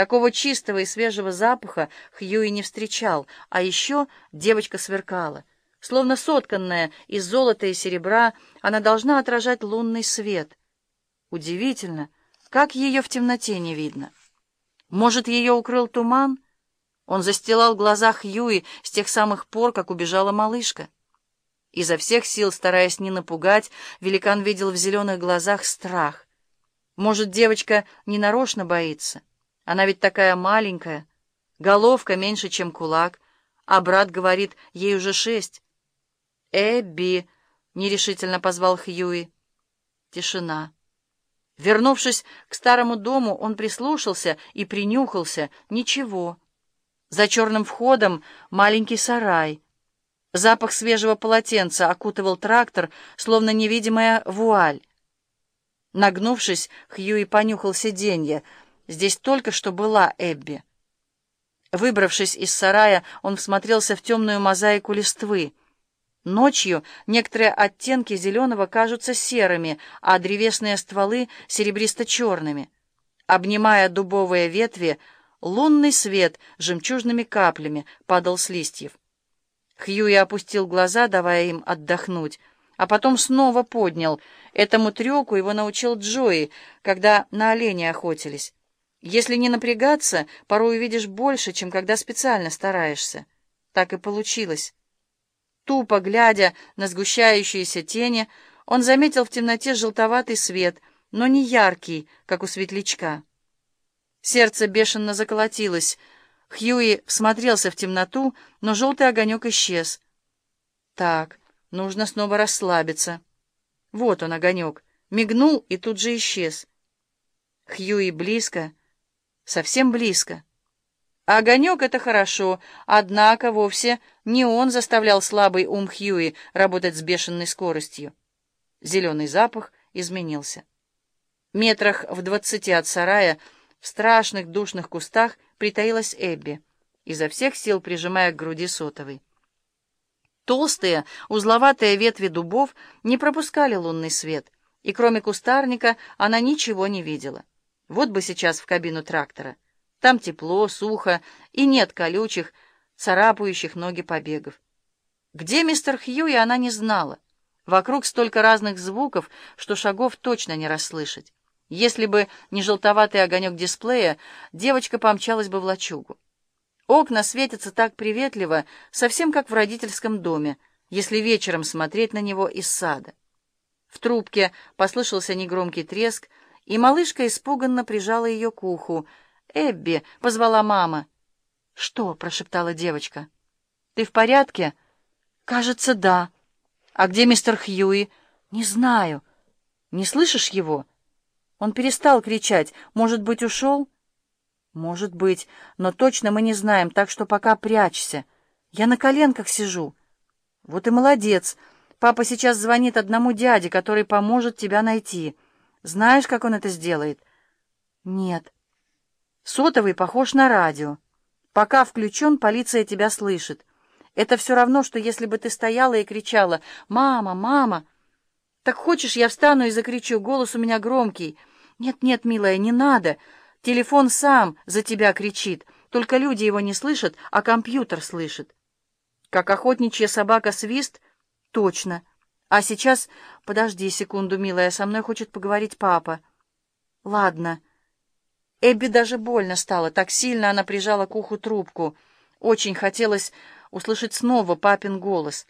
Такого чистого и свежего запаха Хьюи не встречал, а еще девочка сверкала. Словно сотканная из золота и серебра, она должна отражать лунный свет. Удивительно, как ее в темноте не видно. Может, ее укрыл туман? Он застилал глаза Хьюи с тех самых пор, как убежала малышка. Изо всех сил, стараясь не напугать, великан видел в зеленых глазах страх. Может, девочка ненарочно боится? Она ведь такая маленькая, головка меньше, чем кулак, а брат говорит, ей уже шесть. «Эбби!» — нерешительно позвал Хьюи. Тишина. Вернувшись к старому дому, он прислушался и принюхался. Ничего. За черным входом маленький сарай. Запах свежего полотенца окутывал трактор, словно невидимая вуаль. Нагнувшись, Хьюи понюхал сиденье. Здесь только что была Эбби. Выбравшись из сарая, он всмотрелся в темную мозаику листвы. Ночью некоторые оттенки зеленого кажутся серыми, а древесные стволы — серебристо-черными. Обнимая дубовые ветви, лунный свет жемчужными каплями падал с листьев. Хьюи опустил глаза, давая им отдохнуть, а потом снова поднял. Этому трюку его научил Джои, когда на оленя охотились. Если не напрягаться, порой увидишь больше, чем когда специально стараешься. Так и получилось. Тупо глядя на сгущающиеся тени, он заметил в темноте желтоватый свет, но не яркий, как у светлячка. Сердце бешено заколотилось. Хьюи всмотрелся в темноту, но желтый огонек исчез. Так, нужно снова расслабиться. Вот он, огонек. Мигнул и тут же исчез. Хьюи близко, совсем близко. Огонек — это хорошо, однако вовсе не он заставлял слабый ум Хьюи работать с бешеной скоростью. Зеленый запах изменился. Метрах в двадцати от сарая, в страшных душных кустах, притаилась Эбби, изо всех сил прижимая к груди сотовый. Толстые, узловатые ветви дубов не пропускали лунный свет, и кроме кустарника она ничего не видела. Вот бы сейчас в кабину трактора. Там тепло, сухо и нет колючих, царапающих ноги побегов. Где мистер Хьюи, она не знала. Вокруг столько разных звуков, что шагов точно не расслышать. Если бы не желтоватый огонек дисплея, девочка помчалась бы в лачугу. Окна светятся так приветливо, совсем как в родительском доме, если вечером смотреть на него из сада. В трубке послышался негромкий треск, и малышка испуганно прижала ее к уху — «Эбби!» — позвала мама. «Что?» — прошептала девочка. «Ты в порядке?» «Кажется, да». «А где мистер Хьюи?» «Не знаю». «Не слышишь его?» «Он перестал кричать. Может быть, ушел?» «Может быть, но точно мы не знаем, так что пока прячься. Я на коленках сижу». «Вот и молодец. Папа сейчас звонит одному дяде, который поможет тебя найти. Знаешь, как он это сделает?» «Нет». Сотовый похож на радио. Пока включен, полиция тебя слышит. Это все равно, что если бы ты стояла и кричала «Мама! Мама!» Так хочешь, я встану и закричу, голос у меня громкий. Нет-нет, милая, не надо. Телефон сам за тебя кричит. Только люди его не слышат, а компьютер слышит. Как охотничья собака свист? Точно. А сейчас... Подожди секунду, милая, со мной хочет поговорить папа. Ладно. Эбби даже больно стало, так сильно она прижала к уху трубку. Очень хотелось услышать снова папин голос —